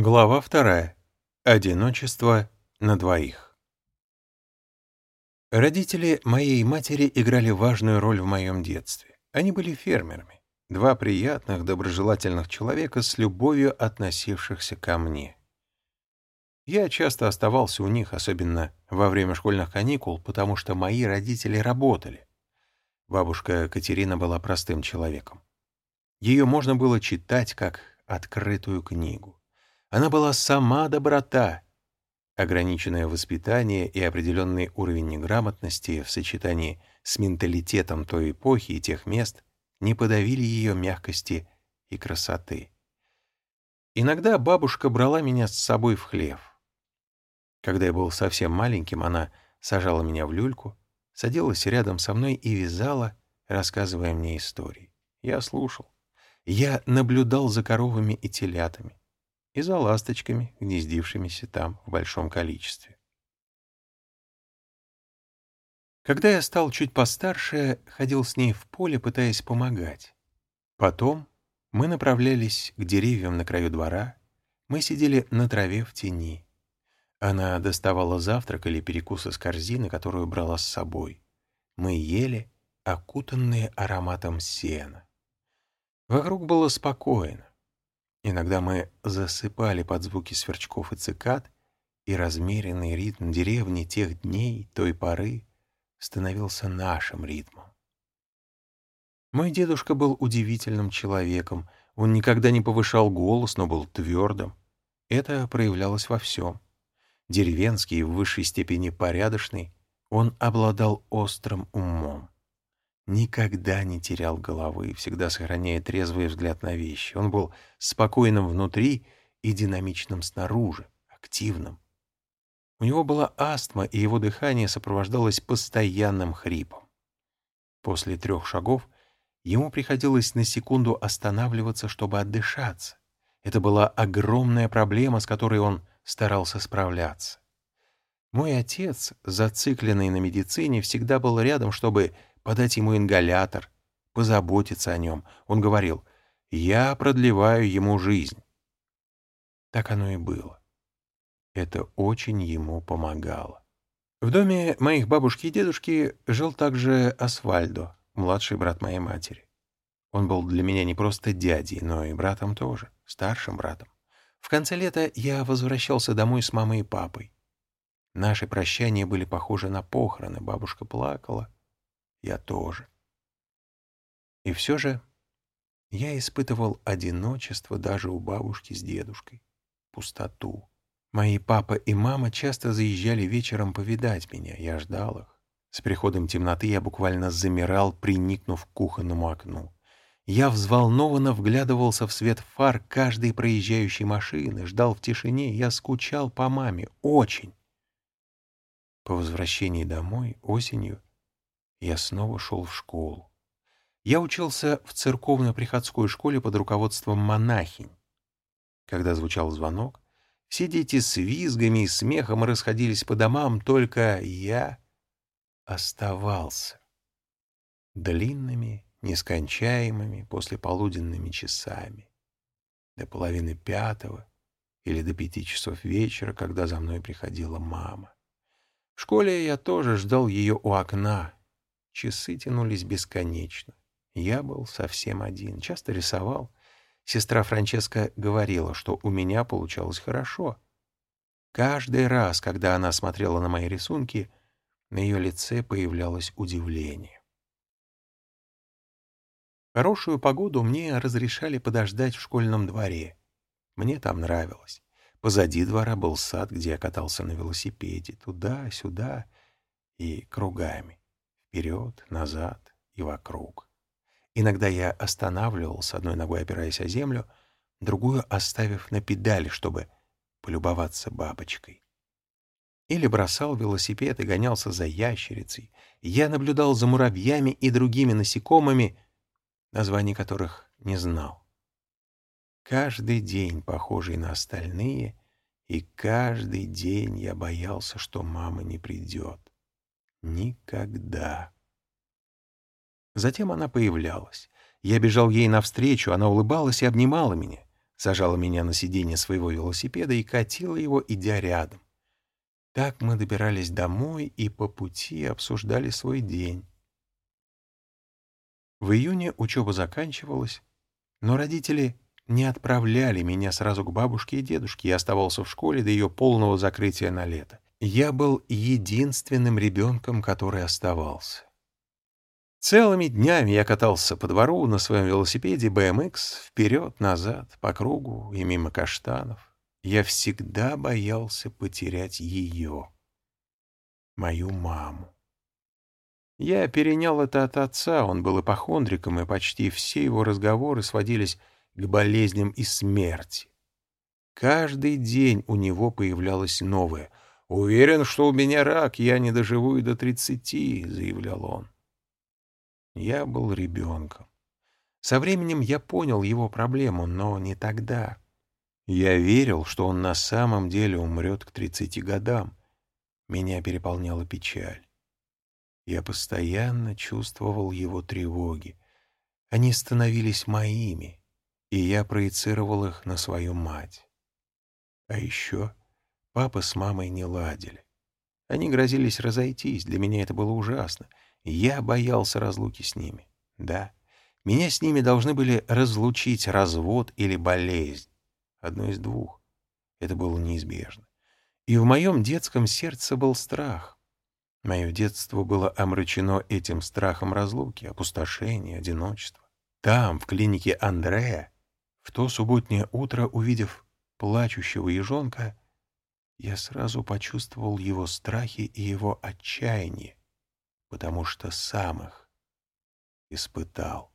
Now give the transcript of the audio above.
Глава вторая. Одиночество на двоих. Родители моей матери играли важную роль в моем детстве. Они были фермерами, два приятных, доброжелательных человека с любовью относившихся ко мне. Я часто оставался у них, особенно во время школьных каникул, потому что мои родители работали. Бабушка Катерина была простым человеком. Ее можно было читать как открытую книгу. Она была сама доброта. Ограниченное воспитание и определенный уровень неграмотности в сочетании с менталитетом той эпохи и тех мест не подавили ее мягкости и красоты. Иногда бабушка брала меня с собой в хлев. Когда я был совсем маленьким, она сажала меня в люльку, садилась рядом со мной и вязала, рассказывая мне истории. Я слушал. Я наблюдал за коровами и телятами и за ласточками, гнездившимися там в большом количестве. Когда я стал чуть постарше, ходил с ней в поле, пытаясь помогать. Потом мы направлялись к деревьям на краю двора, мы сидели на траве в тени. Она доставала завтрак или перекус из корзины, которую брала с собой. Мы ели, окутанные ароматом сена. Вокруг было спокойно. Иногда мы засыпали под звуки сверчков и цикад, и размеренный ритм деревни тех дней, той поры, становился нашим ритмом. Мой дедушка был удивительным человеком. Он никогда не повышал голос, но был твердым. Это проявлялось во всем. Деревенский, в высшей степени порядочный, он обладал острым умом никогда не терял головы, всегда сохраняя трезвый взгляд на вещи. Он был спокойным внутри и динамичным снаружи, активным. У него была астма, и его дыхание сопровождалось постоянным хрипом. После трех шагов ему приходилось на секунду останавливаться, чтобы отдышаться. Это была огромная проблема, с которой он старался справляться. Мой отец, зацикленный на медицине, всегда был рядом, чтобы подать ему ингалятор, позаботиться о нем. Он говорил, «Я продлеваю ему жизнь». Так оно и было. Это очень ему помогало. В доме моих бабушки и дедушки жил также Асфальдо, младший брат моей матери. Он был для меня не просто дядей, но и братом тоже, старшим братом. В конце лета я возвращался домой с мамой и папой. Наши прощания были похожи на похороны. Бабушка плакала, я тоже. И все же я испытывал одиночество даже у бабушки с дедушкой, пустоту. Мои папа и мама часто заезжали вечером повидать меня, я ждал их. С приходом темноты я буквально замирал, приникнув к кухонному окну. Я взволнованно вглядывался в свет фар каждой проезжающей машины, ждал в тишине, я скучал по маме, очень. По возвращении домой осенью я снова шел в школу. Я учился в церковно-приходской школе под руководством монахинь. Когда звучал звонок, все дети с визгами и смехом расходились по домам, только я оставался. Длинными, нескончаемыми послеполуденными часами. До половины пятого или до пяти часов вечера, когда за мной приходила мама. В школе я тоже ждал ее у окна, Часы тянулись бесконечно. Я был совсем один, часто рисовал. Сестра Франческа говорила, что у меня получалось хорошо. Каждый раз, когда она смотрела на мои рисунки, на ее лице появлялось удивление. Хорошую погоду мне разрешали подождать в школьном дворе. Мне там нравилось. Позади двора был сад, где я катался на велосипеде, туда-сюда и кругами вперед, назад и вокруг. Иногда я останавливался, одной ногой опираясь о землю, другую оставив на педали, чтобы полюбоваться бабочкой. Или бросал велосипед и гонялся за ящерицей. Я наблюдал за муравьями и другими насекомыми, названий которых не знал. Каждый день похожий на остальные, и каждый день я боялся, что мама не придет. Никогда. Затем она появлялась. Я бежал ей навстречу, она улыбалась и обнимала меня. сажала меня на сиденье своего велосипеда и катила его, идя рядом. Так мы добирались домой и по пути обсуждали свой день. В июне учеба заканчивалась, но родители не отправляли меня сразу к бабушке и дедушке. Я оставался в школе до ее полного закрытия на лето. Я был единственным ребенком, который оставался. Целыми днями я катался по двору на своем велосипеде BMX вперед-назад, по кругу и мимо каштанов. Я всегда боялся потерять ее, мою маму. Я перенял это от отца, он был ипохондриком, и почти все его разговоры сводились к болезням и смерти. Каждый день у него появлялось новое. «Уверен, что у меня рак, я не доживу и до тридцати», — заявлял он. Я был ребенком. Со временем я понял его проблему, но не тогда. Я верил, что он на самом деле умрет к тридцати годам. Меня переполняла печаль. Я постоянно чувствовал его тревоги. Они становились моими, и я проецировал их на свою мать. А еще папа с мамой не ладили. Они грозились разойтись, для меня это было ужасно — я боялся разлуки с ними. Да, меня с ними должны были разлучить развод или болезнь. Одно из двух. Это было неизбежно. И в моем детском сердце был страх. Мое детство было омрачено этим страхом разлуки, опустошения, одиночества. Там, в клинике Андрея, в то субботнее утро, увидев плачущего ежонка, я сразу почувствовал его страхи и его отчаяние потому что сам их испытал.